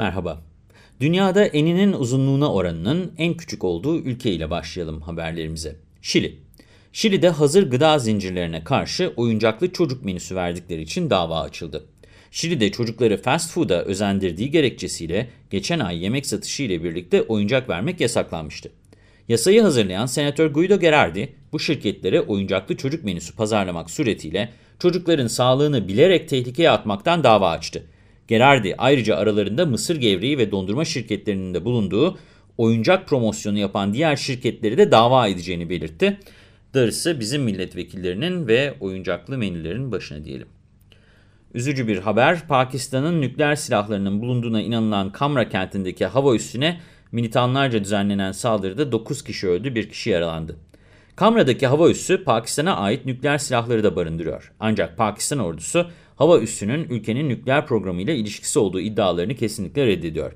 Merhaba. Dünyada eninin uzunluğuna oranının en küçük olduğu ülke ile başlayalım haberlerimize. Şili. Şili'de hazır gıda zincirlerine karşı oyuncaklı çocuk menüsü verdikleri için dava açıldı. Şili'de çocukları fast food'a özendirdiği gerekçesiyle geçen ay yemek satışı ile birlikte oyuncak vermek yasaklanmıştı. Yasayı hazırlayan Senatör Guido Gerardi, bu şirketlere oyuncaklı çocuk menüsü pazarlamak suretiyle çocukların sağlığını bilerek tehlikeye atmaktan dava açtı. Gerardi ayrıca aralarında mısır gevreği ve dondurma şirketlerinin de bulunduğu oyuncak promosyonu yapan diğer şirketleri de dava edeceğini belirtti. Darısı bizim milletvekillerinin ve oyuncaklı menülerin başına diyelim. Üzücü bir haber, Pakistan'ın nükleer silahlarının bulunduğuna inanılan Kamra kentindeki hava üssüne militanlarca düzenlenen saldırıda 9 kişi öldü, 1 kişi yaralandı. Kamra'daki hava üssü Pakistan'a ait nükleer silahları da barındırıyor. Ancak Pakistan ordusu hava üssünün ülkenin nükleer programıyla ilişkisi olduğu iddialarını kesinlikle reddediyor.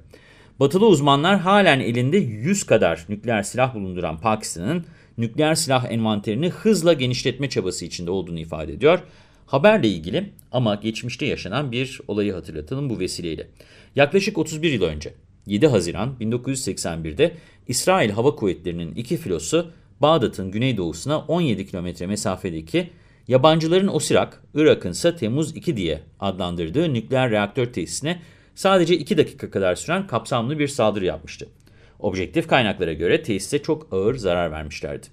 Batılı uzmanlar halen elinde 100 kadar nükleer silah bulunduran Pakistan'ın nükleer silah envanterini hızla genişletme çabası içinde olduğunu ifade ediyor. Haberle ilgili ama geçmişte yaşanan bir olayı hatırlatalım bu vesileyle. Yaklaşık 31 yıl önce 7 Haziran 1981'de İsrail Hava Kuvvetleri'nin iki filosu Bağdat'ın güneydoğusuna 17 kilometre mesafedeki yabancıların Osirak, Irak'ın ise Temmuz 2 diye adlandırdığı nükleer reaktör tesisine sadece 2 dakika kadar süren kapsamlı bir saldırı yapmıştı. Objektif kaynaklara göre tesise çok ağır zarar vermişlerdi.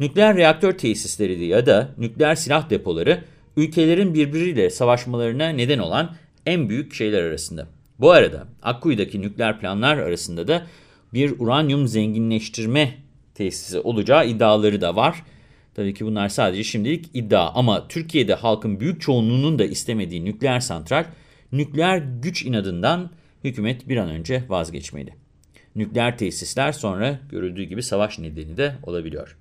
Nükleer reaktör tesisleri ya da nükleer silah depoları ülkelerin birbiriyle savaşmalarına neden olan en büyük şeyler arasında. Bu arada Akkuyu'daki nükleer planlar arasında da bir uranyum zenginleştirme tesisi olacağı iddiaları da var. Tabii ki bunlar sadece şimdilik iddia ama Türkiye'de halkın büyük çoğunluğunun da istemediği nükleer santral, nükleer güç inadından hükümet bir an önce vazgeçmeli. Nükleer tesisler sonra görüldüğü gibi savaş nedeni de olabiliyor.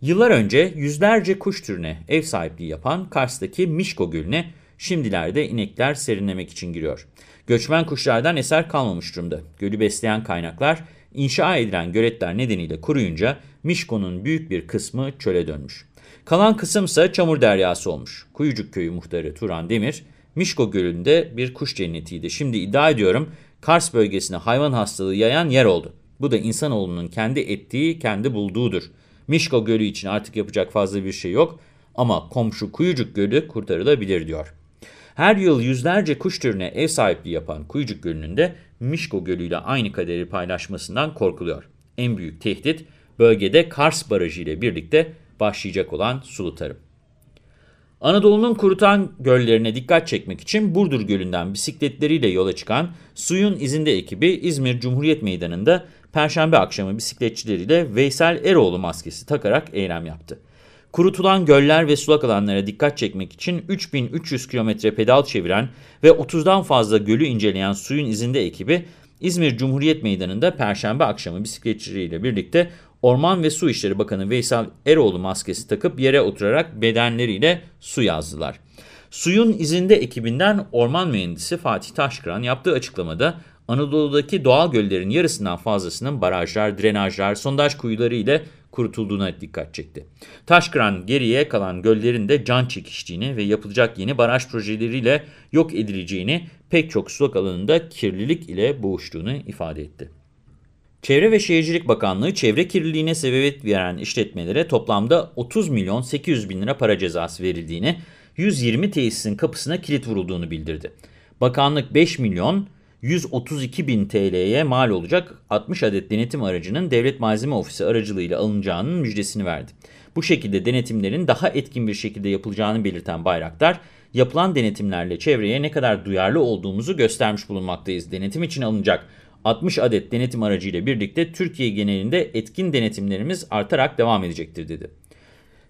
Yıllar önce yüzlerce kuş türüne ev sahipliği yapan Kars'taki Mişko Gölü'ne şimdilerde inekler serinlemek için giriyor. Göçmen kuşlardan eser kalmamış durumda. Gölü besleyen kaynaklar inşa edilen göletler nedeniyle kuruyunca Mişko'nun büyük bir kısmı çöle dönmüş. Kalan kısımsa çamur deryası olmuş. Kuyucuk köyü muhtarı Turan Demir, Mişko Gölü'nde bir kuş cennetiydi. Şimdi iddia ediyorum Kars bölgesine hayvan hastalığı yayan yer oldu. Bu da insanoğlunun kendi ettiği, kendi bulduğudur. Mişko Gölü için artık yapacak fazla bir şey yok ama komşu Kuyucuk Gölü kurtarılabilir diyor. Her yıl yüzlerce kuş türüne ev sahipliği yapan Kuyucuk Gölü'nün de Mişko Gölü ile aynı kaderi paylaşmasından korkuluyor. En büyük tehdit bölgede Kars Barajı ile birlikte başlayacak olan sulu tarım. Anadolu'nun kurutan göllerine dikkat çekmek için Burdur Gölü'nden bisikletleriyle yola çıkan Suyun İzinde ekibi İzmir Cumhuriyet Meydanı'nda Perşembe akşamı bisikletçileriyle Veysel Eroğlu maskesi takarak eylem yaptı. Kurutulan göller ve sulak alanlara dikkat çekmek için 3300 kilometre pedal çeviren ve 30'dan fazla gölü inceleyen Suyun İzinde ekibi İzmir Cumhuriyet Meydanı'nda Perşembe akşamı bisikletçileriyle birlikte Orman ve Su İşleri Bakanı Veysel Eroğlu maskesi takıp yere oturarak bedenleriyle su yazdılar. Suyun izinde ekibinden orman mühendisi Fatih Taşkıran yaptığı açıklamada Anadolu'daki doğal göllerin yarısından fazlasının barajlar, drenajlar, sondaj kuyuları ile kurutulduğuna dikkat çekti. Taşkıran geriye kalan göllerin de can çekiştiğini ve yapılacak yeni baraj projeleriyle yok edileceğini, pek çok sulak alanında kirlilik ile boğuştuğunu ifade etti. Çevre ve Şehircilik Bakanlığı çevre kirliliğine sebebiyet veren işletmelere toplamda 30 milyon 800 bin lira para cezası verildiğini, 120 tesisin kapısına kilit vurulduğunu bildirdi. Bakanlık 5 milyon 132 bin TL'ye mal olacak 60 adet denetim aracının Devlet Malzeme Ofisi aracılığıyla alınacağının müjdesini verdi. Bu şekilde denetimlerin daha etkin bir şekilde yapılacağını belirten Bayraktar, yapılan denetimlerle çevreye ne kadar duyarlı olduğumuzu göstermiş bulunmaktayız. Denetim için alınacak 60 adet denetim aracıyla birlikte Türkiye genelinde etkin denetimlerimiz artarak devam edecektir dedi.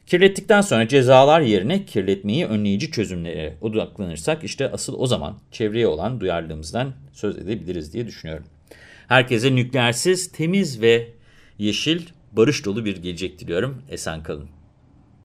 Kirlettikten sonra cezalar yerine kirletmeyi önleyici çözümlere odaklanırsak işte asıl o zaman çevreye olan duyarlılığımızdan söz edebiliriz diye düşünüyorum. Herkese nükleersiz, temiz ve yeşil, barış dolu bir gelecek diliyorum. Esen kalın.